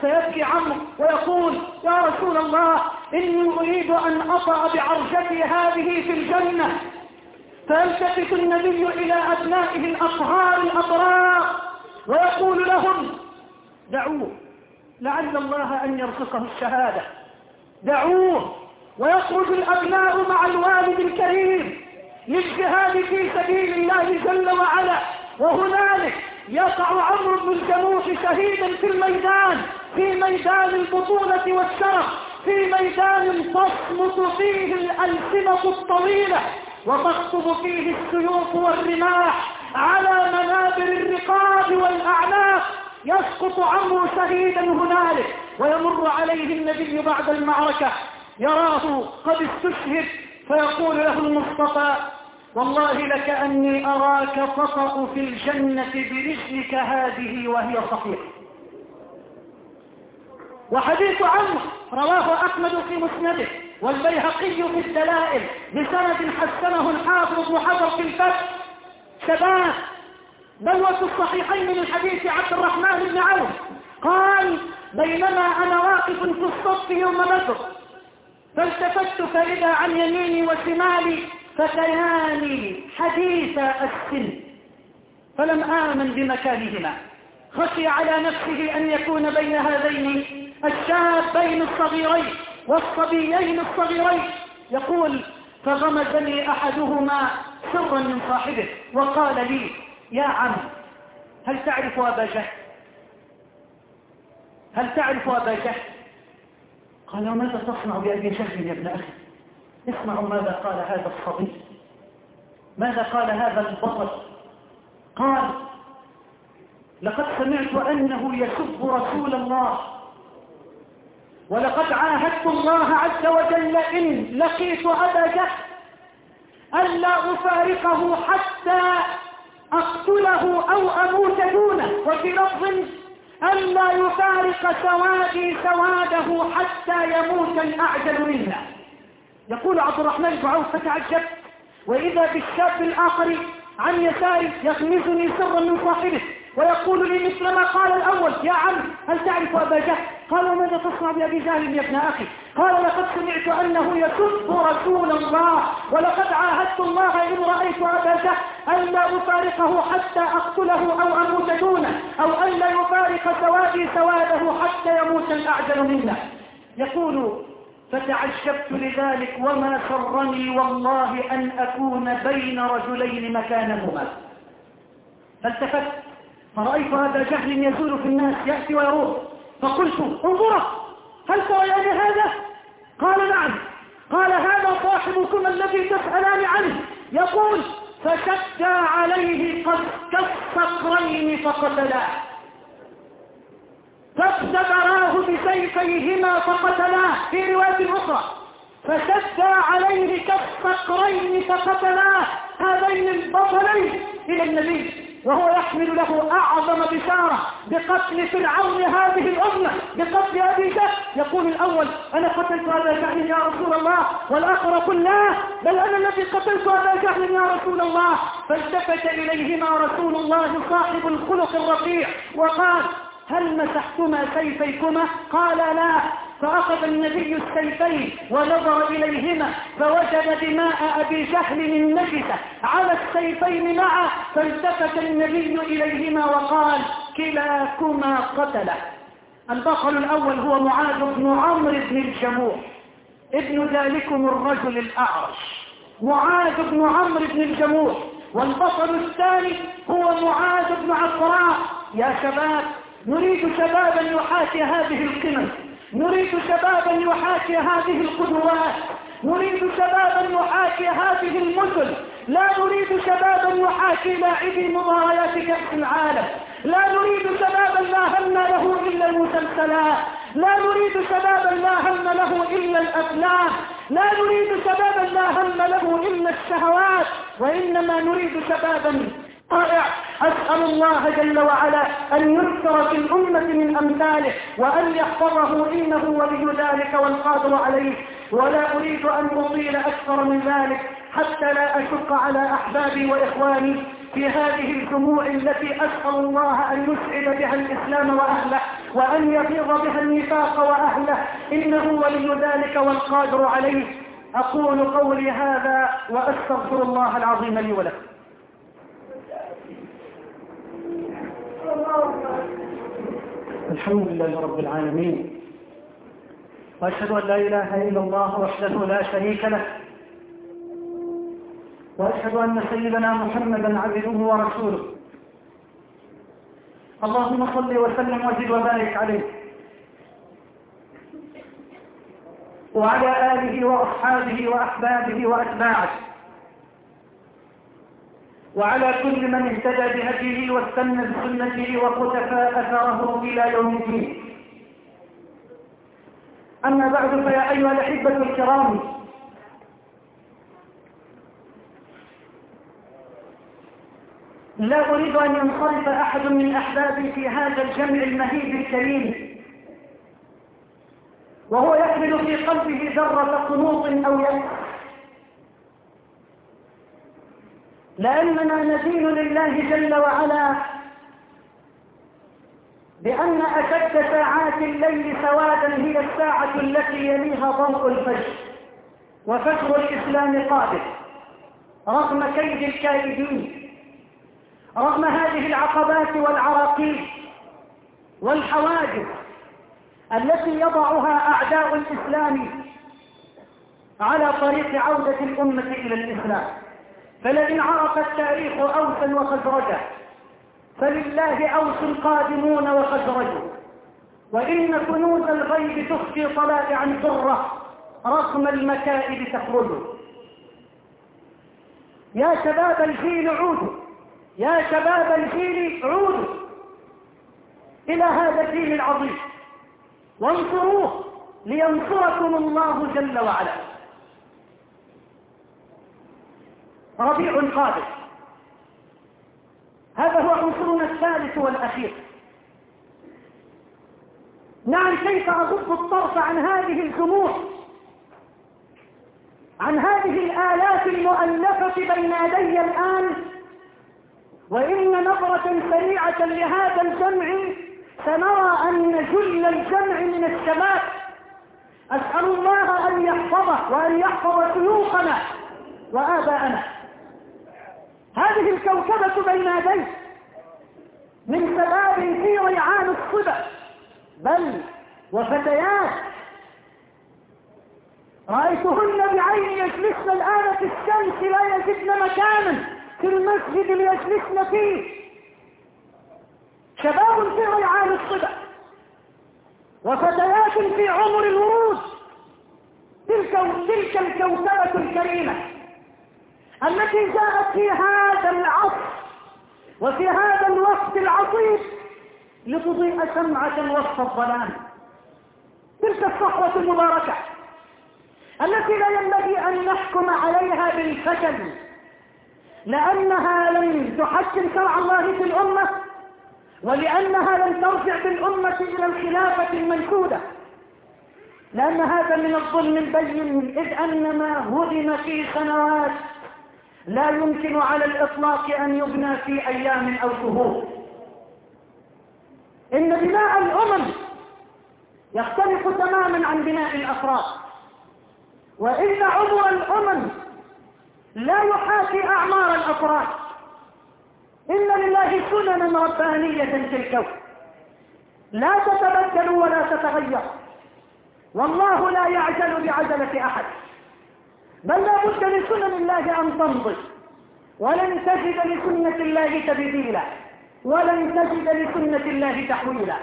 فيبكي عمرو ويقول يا رسول الله إني أريد أن أطأ بعرجتي هذه في الجنة. فيلتفت النبي إلى أبنائه الأطهار الأبرار ويقول لهم دعوه لعل الله أن يرزقه الشهادة. دعوه. ويخرج الأبناء مع الوالد الكريم للجهاد في سبيل الله جل وعلا. وهنالك يقع عمرو بن الجموح شهيدا في الميدان في ميدان البطولة والشرف في ميدان تصمت فيه الألسنة الطويلة. وتخطب فيه السيوف والرماح على منابر الرقاب والأعناق. يسقط عمرو شهيدا هنالك ويمر عليه النبي بعد المعركة. يراه قد استشهد فيقول له المصطفى والله لكأني أراك تطأ في الجنة برجلك هذه وهي صحيحة وحديث عمرو رواه أحمد في مسنده. والبيهقي في الدلائل بسند حسنه الحافظ بن حجر في الفتح. شباب بلوة الصحيحين من حديث عبد الرحمن بن عوف. قال بينما أنا واقف في الصف يوم بدر فالتفت فإذا عن يميني وشمالي فتيان حديث السن. فلم آمن بمكانهما. خشي على نفسه أن يكون بين هذين الشابين الصغيرين. والصبيين الصغيرين. يقول فغمزني أحدهما سرا من صاحبه وقال لي يا عم هل تعرف أبا جهل؟ هل تعرف أبا جهل؟ قال وماذا تصنع بأبي جهل يا ابن أخي؟ اسمعوا ماذا قال هذا الصبي. ماذا قال هذا البطل؟ قال لقد سمعت أنه يسب رسول الله ولقد عاهدت الله عز وجل إن لقيت أبا جهل ألا أفارقه حتى أقتله أو أموت دونه وفي لفظ ألا يفارق سوادي سواده حتى يموت الأعجل منا يقول عبد الرحمن بن عوف فتعجبت. وإذا بالشاب الآخر عن يساري يغمزني سرا من صاحبه. ويقول لي مثل ما قال الأول يا عم هل تعرف أبا جهل؟ قال وماذا تصنع بأبي جهل يا ابن أخي؟ قال لقد سمعت أنه يسب رسول الله ولقد عاهدت الله إن رأيت أبا جهل ألا أفارقه حتى أقتله أو أموت دونه أو ألا يفارق سوادي سواده حتى يموت الأعجل منا يقول فتعجبت لذلك وما سرني والله أن أكون بين رجلين مكانهما فالتفت فرأيت هذا جهل يزول في الناس يأتي ويروح. فقلت انظرا هل تريان هذا؟ قال نعم. قال هذا صاحبكم الذي تسألان عنه. يقول فشد عليه قد كالصقرين فقتلاه فابتدراه بسيفيهما فقتلاه في رواية أخرى فشد عليه كالصقرين فقتلاه هذين البطلين إلى النبي. وهو يحمل له أعظم بشارة بقتل فرعون هذه الأمة بقتل أبي جهل. يقول الأول أنا قتلت أبا جهل يا رسول الله والآخر يقول لا بل أنا الذي قتلت أبا جهل يا رسول الله. فالتفت إليهما رسول الله صاحب الخلق الرفيع وقال هل مسحتما سيفيكما؟ قال لا. فأخذ النبي السيفين ونظر إليهما فوجد دماء أبي جهل النجسة على السيفين معه فالتفت النبي إليهما وقال كلاكما قتله. البطل الأول هو معاذ بن عمرو بن الجموح ابن ذلكم الرجل الأعرج. معاذ بن عمرو بن الجموح والبطل الثاني هو معاذ بن عفراء يا شباب نريد شبابا يحاكي هذه القمم. نريد شبابا يحاكي هذه القدوات. نريد شبابا يحاكي هذه المثل. لا نريد شبابا يحاكي لاعبي مباريات كأس العالم. لا نريد شبابا لا هم له إلا المسلسلات. لا نريد شبابا لا هم له إلا الأفلام. لا نريد شبابا لا هم له إلا الشهوات. وإنما نريد شبابا طائع أسأل الله جل وعلا أن يذكر في الأمة من أمثاله وأن يحفظه إنه ولي ذلك والقادر عليه. ولا أريد أن أطيل أكثر من ذلك حتى لا أشق على أحبابي وإخواني في هذه الجموع التي أسأل الله أن يسعد بها الإسلام وأهله وأن يفيض بها النفاق وأهله. إنه ولي ذلك والقادر عليه. أقول قولي هذا وأستغفر الله العظيم لي ولكم. الحمد لله رب العالمين. وأشهد أن لا إله إلا الله وحده لا شريك له. وأشهد أن سيدنا محمدا عبده ورسوله. اللهم صل وسلم وزد وبارك عليه. وعلى آله وأصحابه وأحبابه وأتباعه. وعلى كل من اهتدى بهديه واستنى بسنته وقتفى أثره إلى يوم الدين. أما بعد فيا أيها الأحبة الكرام لا أريد أن ينصرف أحد من أحبابي في هذا الجمع المهيب الكريم وهو يحمل في قلبه ذرة قنوط أو يأس لأننا ندين لله جل وعلا بأن أشد ساعات الليل سوادا هي الساعة التي يليها ضوء الفجر وفجر الإسلام قادم. رغم كيد الكائدين رغم هذه العقبات والعراقيل والحواجز التي يضعها أعداء الإسلام على طريق عودة الأمة إلى الإسلام. فلئن عرف التاريخ أوسا وخزرجا فلله أوس قادمون وخزرج وإن كنوز الغيب تخفي طلائعا حرة رغم المكائد تخرج. يا شباب الجيل عودوا يا شباب الجيل عودوا إلى هذا الدين العظيم. وانصروه لينصركم الله جل وعلا. ربيع قادم هذا هو عنصرنا الثالث والأخير. نعم كيف أغض الطرف عن هذه الجموع؟ عن هذه الآلاف المؤلفة بين يدي الآن؟ وإن نظرة سريعة لهذا الجمع سنرى أن جل الجمع من الشباب أسأل الله أن يحفظه وأن يحفظ شيوخنا وآباءنا. هذه الكوكبة بين يديه من شباب في ريعان الصبا بل وفتيات. رأيتهن بعيني يجلسن الآن في الشمس لا يجدن مكانا في المسجد ليجلسن فيه. شباب في ريعان الصبا وفتيات في عمر الورود. تلك تلك الكوكبة الكريمة. التي جاءت في هذا العصر وفي هذا الوقت العصيب لتضيء شمعة وسط الظلام. تلك الصحوة المباركة التي لا ينبغي أن نحكم عليها بالفشل لأنها لم تحكم شرع الله في الأمة ولأنها لم ترجع بالأمة إلى الخلافة المنشودة لأن هذا من الظلم البين إذ أن ما هدم في سنوات لا يمكن على الإطلاق أن يبنى في أيام أو شهور. إن بناء الأمم يختلف تماما عن بناء الأفراد. وإن عمر الأمم لا يحاكي أعمار الأفراد. إن لله سننا ربانية في الكون. لا تتبدل ولا تتغير. والله لا يعجل بعجلة أحد. بل لا بد لسنن الله أن تمضي ولن تجد لسنة الله تبديلا ولن تجد لسنة الله تحويلا.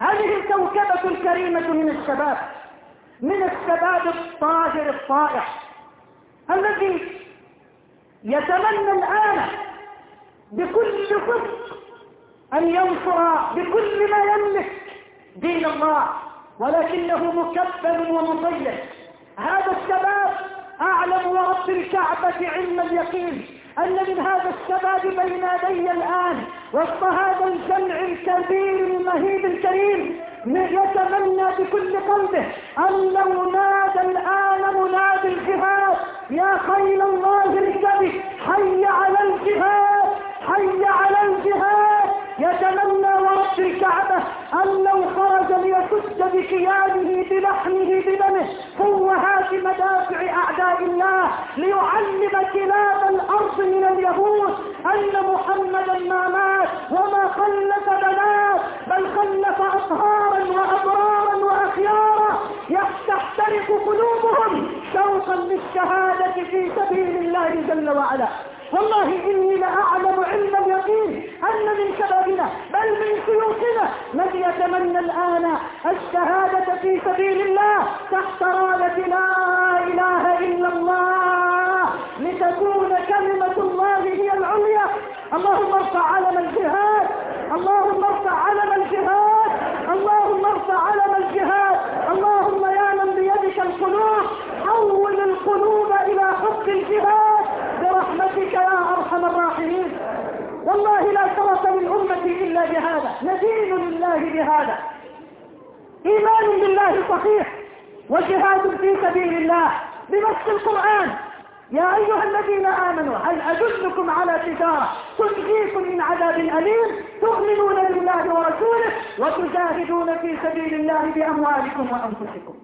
هذه الكوكبة الكريمة من الشباب من الشباب الطاهر الطائع الذي يتمنى الآن بكل صدق أن ينصر بكل ما يملك دين الله ولكنه مكبل ومضيق هذا الشباب أعلم ورب الكعبة علم اليقين أن من هذا الشباب بين يدي الآن وسط هذا الجمع الكبير المهيب الكريم يتمنى بكل قلبه أن لو نادى الآن منادي الجهاد يا خيل الله اركبي حي على الجهاد حي على الجهاد. يتمنى ورب الكعبة أن لو خرج ليسد بكيانه بلحمه بدمه فوهات مدافع أعداء الله ليعلم كلاب الأرض من اليهود أن محمدا ما مات وما خلف بنات بل خلف أطهارا وأبرارا وأخيارا. تحترق قلوبهم شوقا للشهادة في سبيل الله جل وعلا. والله إني لأعلم علم اليقين أن من شبابنا بل من سيوفنا من يتمنى الآن الشهادة في سبيل الله تحت راية لا إله إلا الله لتكون كلمة الله هي العليا. اللهم ارفع علم الجهاد اللهم ارفع علم الجهاد اللهم ارفع علم الجهاد. اللهم يا من بيدك القلوب حول القلوب إلى حب الجهاد برحمتك يا أرحم الراحمين والله لا شرف للأمة إلا بهذا ندين لله بهذا. إيمان بالله صحيح وجهاد في سبيل الله بنص القرآن. يا أيها الذين آمنوا هل أدلكم على تجارة تنجيكم من عذاب أليم؟ تؤمنون بالله ورسوله وتجاهدون في سبيل الله بأموالكم وأنفسكم.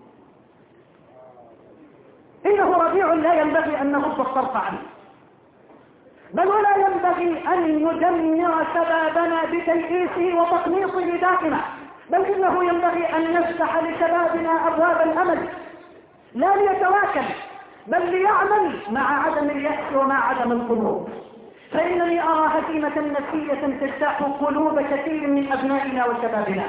إنه ربيع لا ينبغي أن نغض الطرف عنه. بل ولا ينبغي أن ندمر شبابنا بتيئيسه وتقنيصه دائما بل إنه ينبغي أن نفتح لشبابنا أبواب الأمل لا ليتواكل بل ليعمل مع عدم اليأس ومع عدم القلوب فإنني أرى هزيمة نفسية تجتاح قلوب كثير من أبنائنا وشبابنا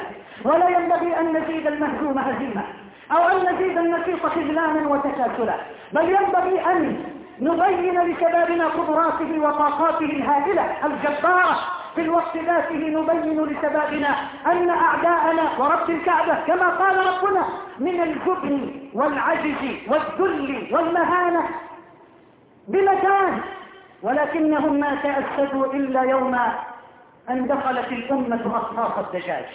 ولا ينبغي أن نزيد المهزوم هزيمة أو أن نزيد النشيط خذلانا وتكاسلا بل ينبغي أن نبين لشبابنا قدراته وطاقاته الهائلة الجبارة. في الوقت ذاته نبين لشبابنا أن أعداءنا ورب الكعبة كما قال ربنا من الجبن والعجز والذل والمهانة بمكان ولكنهم ما تأسدوا إلا يوم أن دخلت الأمة أصناف الدجاج.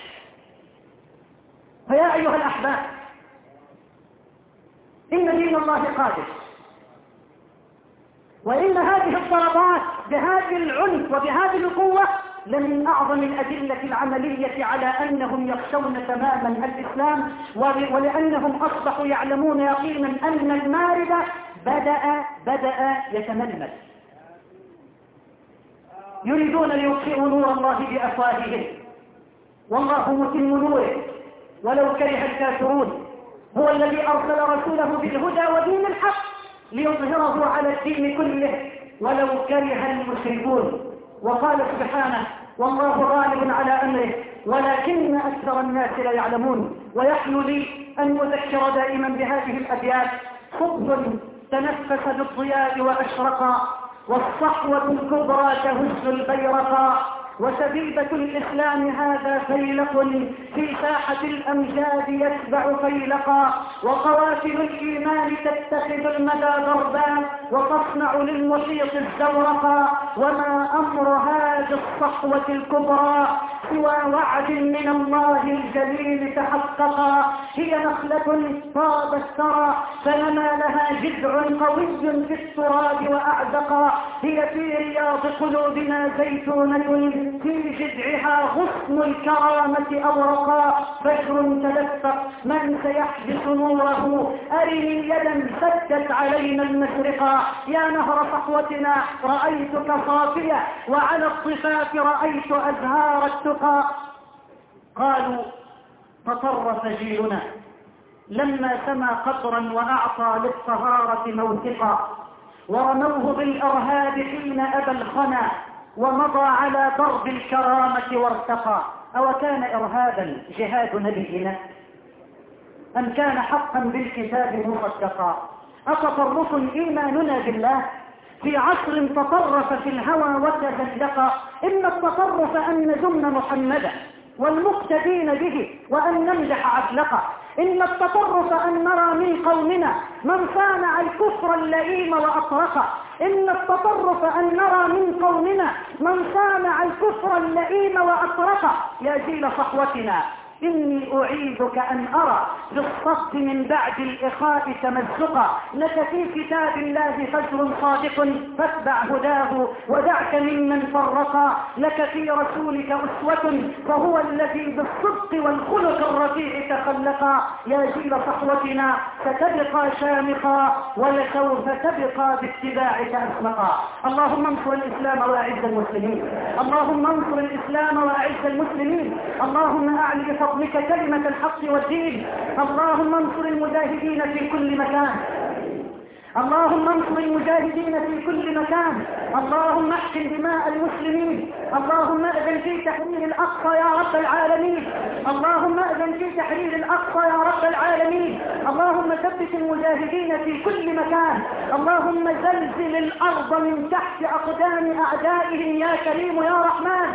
فيا أيها الأحباب إن دين الله قادر. وإن هذه الضربات بهذه العنف وبهذه القوة لمن أعظم الأدلة العملية على أنهم يخشون تماما الإسلام ولأنهم أصبحوا يعلمون يقينا أن المارد بدأ بدأ يتململ. يريدون ليطفئوا نور الله بأفواههم. والله متم نوره. ولو كره الكافرون. هو الذي أرسل رسوله بالهدى ودين الحق. ليظهره على الدين كله ولو كره المشركون. وقال سبحانه والله غالب على أمره ولكن أكثر الناس لا يعلمون. ويحلو لي أن أذكر دائما بهذه الأبيات خبز تنفس بالضياء وأشرق والصحوة الكبرى تهز البيرق وسبيبة الإسلام هذا فيلق في ساحة الأمجاد يتبع فيلقا وقوافل الإيمان تتخذ المدى ضربا. وتصنع للمحيط الزورقا وما أمر هذه الصحوة الكبرى سوى وعد من الله الجليل تحققا هي نخلة طاب الثرى فنما لها جذع قوي في التراب وأعزقا هي في رياض قلوبنا زيتونة في جذعها غصن الكرامة أورقا فجر تدفق من سيحبس نوره؟ أرني يدا سدت علينا المشرقا يا نهر صحوتنا رأيتك صافية وعلى الصفات رأيت أزهار التقى. قالوا تطرف جيلنا لما سمى قدرا وأعطى للطهارة موثقا. ورموه بالإرهاب حين أبى الخنا ومضى على ضرب الكرامة وارتقى. أو كان إرهابا جهاد نبينا؟ أم كان حقا بالكتاب مصدقا؟ أتطرف إيماننا بالله؟ في عصر تطرف في الهوى وتزلق إن التطرف أن نذم محمدا والمقتدين به وأن نمدح عفلقه إن التطرف أن نرى من قومنا من صانع الكفر اللئيم وأطرقه. إن التطرف أن نرى من قومنا من صانع الكفر اللئيم وأطرقه. يا جيل صحوتنا. إني أعيدك أن أرى بالصف من بعد الإخاء تمزقا. لك في كتاب الله فجر صادق فاتبع هداه ودعك ممن فرقا لك في رسولك أسوة فهو الذي بالصدق والخلق الرفيع تخلقا يا جيل صحوتنا ستبقى شامخا ولسوف تبقى باتباعك أسمقا. اللهم انصر الإسلام وأعز المسلمين. اللهم انصر الإسلام وأعز المسلمين. اللهم أعلي فضلك كلمة الحق والدين. اللهم انصر المجاهدين في كل مكان. اللهم انصر المجاهدين في كل مكان. اللهم احكم دماء المسلمين. اللهم اذن في تحرير الأقصى يا رب العالمين. اللهم اذن في تحرير الأقصى يا رب العالمين. اللهم ثبت المجاهدين في كل مكان. اللهم زلزل الأرض من تحت أقدام أعدائهم يا كريم يا رحمن.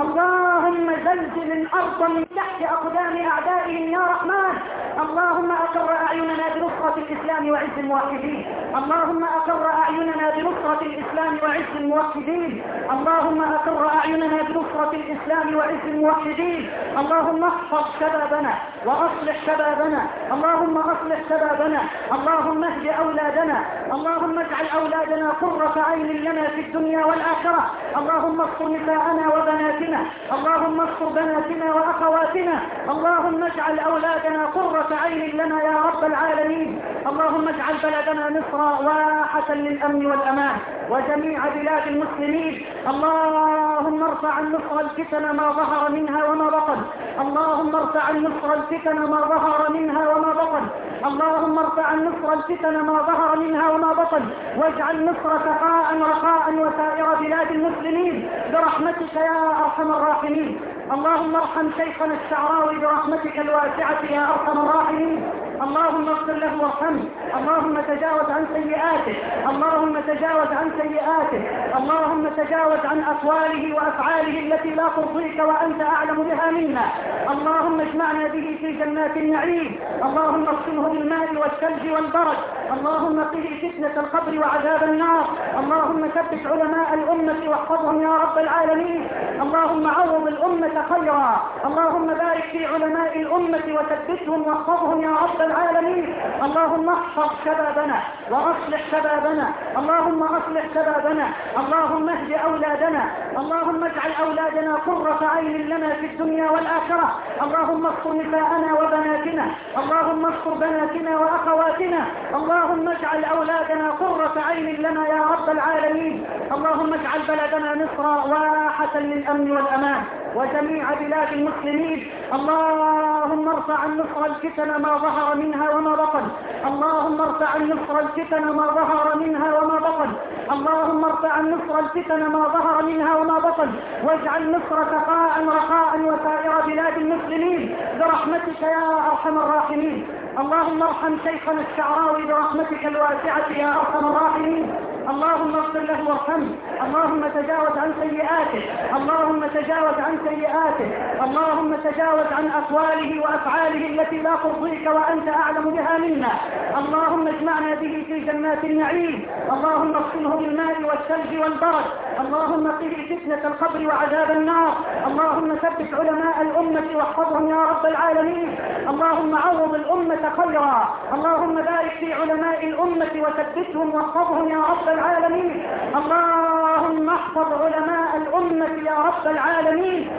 اللهم زلزل الأرض من تحت أقدام أعدائهم يا رحمن. اللهم أقر أعيننا بنصرة الإسلام وعز الموحدين. اللهم أقر أعيننا بنصرة الإسلام وعز الموحدين. اللهم أقر أعيننا بنصرة الإسلام وعز الموحدين. اللهم احفظ شبابنا وأصلح شبابنا. اللهم أصلح شبابنا. اللهم اهد أولادنا. اللهم اجعل أولادنا قرة عين لنا في الدنيا والآخرة. اللهم اصر نساءنا وبناتنا. اللهم اصر بناتنا وأخواتنا. اللهم اجعل أولادنا قرة عين لنا يا رب العالمين. اللهم اجعل بلدنا مصر واحة للأمن والأمان وجميع بلاد المسلمين. اللهم ارفع عن مصر الفتن ما ظهر منها وما بطن. اللهم ارفع عن مصر الفتن ما ظهر منها وما بطن. اللهم ارفع مصر الفتن ما ظهر منها وما بطن واجعل مصر سخاء رخاء وسائر بلاد المسلمين. برحمتك يا أرحم الراحمين. اللهم ارحم شيخنا الشعراوي برحمتك الواسعة يا أرحم الراحمين. اللهم اغفر له وارحمه. اللهم تجاوز عن سيئاته. اللهم تجاوز عن سيئاته. اللهم تجاوز عن أقواله وأفعاله التي لا ترضيك وأنت أعلم بها منا. اللهم اجمعنا به في جنات النعيم. اللهم اغسله بالماء والثلج والبرد. اللهم قه فتنة القبر وعذاب النار. اللهم ثبت علماء الأمة واحفظهم يا رب العالمين. اللهم عوض الأمة خيرا. اللهم بارك في علماء الأمة وثبتهم واحفظهم يا رب العالمين. اللهم احفظ شبابنا وأصلح شبابنا. اللهم أصلح شبابنا. اللهم اهد أولادنا. اللهم اجعل أولادنا قرة عين لنا في الدنيا والآخرة. اللهم استر نساءنا وبناتنا. اللهم استر بناتنا وأخواتنا. اللهم اجعل أولادنا قرة عين لنا يا رب العالمين. اللهم اجعل بلدنا مصر واحة للأمن والأمان. وجميع بلاد المسلمين. اللهم ارفع عن مصر الفتن ما ظهر منها وما بطن. اللهم ارفع عن مصر الفتن ما ظهر منها وما بطن. اللهم ارفع النصر الفتن ما ظهر منها وما بطن. واجعل مصر سخاء رخاء وسائر بلاد المسلمين. برحمتك يا أرحم الراحمين. اللهم ارحم شيخنا الشعراوي برحمتك الواسعة يا أرحم الراحمين. اللهم اغفر له وارحمه. اللهم تجاوز عن سيئاته. اللهم تجاوز عن سيئاته. اللهم تجاوز عن أقواله وأفعاله التي لا ترضيك وأنت أعلم بها منا. اللهم اجمعنا به في جنات النعيم. اللهم اغسله بالماء والثلج والبرد. اللهم قه فتنة القبر وعذاب النار. اللهم ثبت علماء الأمة واحفظهم يا رب العالمين. اللهم عوض الأمة خيرا. اللهم بارك في علماء الأمة وثبتهم واحفظهم يا رب العالمين. اللهم احفظ علماء الأمة يا رب العالمين.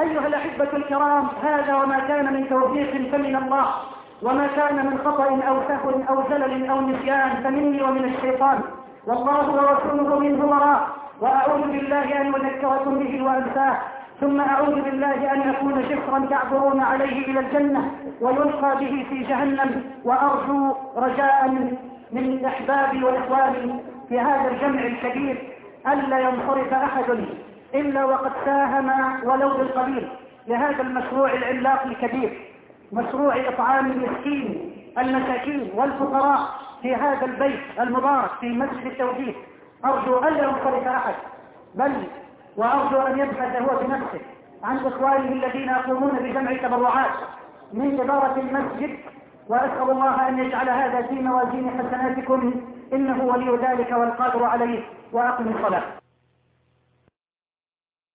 أيها الأحبة الكرام هذا وما كان من توفيق فمن الله وما كان من خطأ أو سهو أو زلل أو نسيان فمني ومن الشيطان. والله ورسوله منه وراء. وأعوذ بالله أن أذكركم به وأنساه. ثم أعوذ بالله أن أكون جسرا تعبرون عليه إلى الجنة ويلقى به في جهنم وأرجو رجاء من أحبابي وإخواني في هذا الجمع الكبير ألا ينصرف أحد إلا وقد ساهم ولو بالقليل لهذا المشروع العملاق الكبير مشروع إطعام المسكين المساكين والفقراء في هذا البيت المبارك في مسجد التوحيد. أرجو ألا ينصرف أحد بل وأرجو أن يبحث هو بنفسه عن إخوانه الذين يقومون بجمع تبرعات من إدارة المسجد وأسأل الله أن يجعل هذا في موازين حسناتكم إنه ولي ذلك والقادر عليه وأقم الصلاة.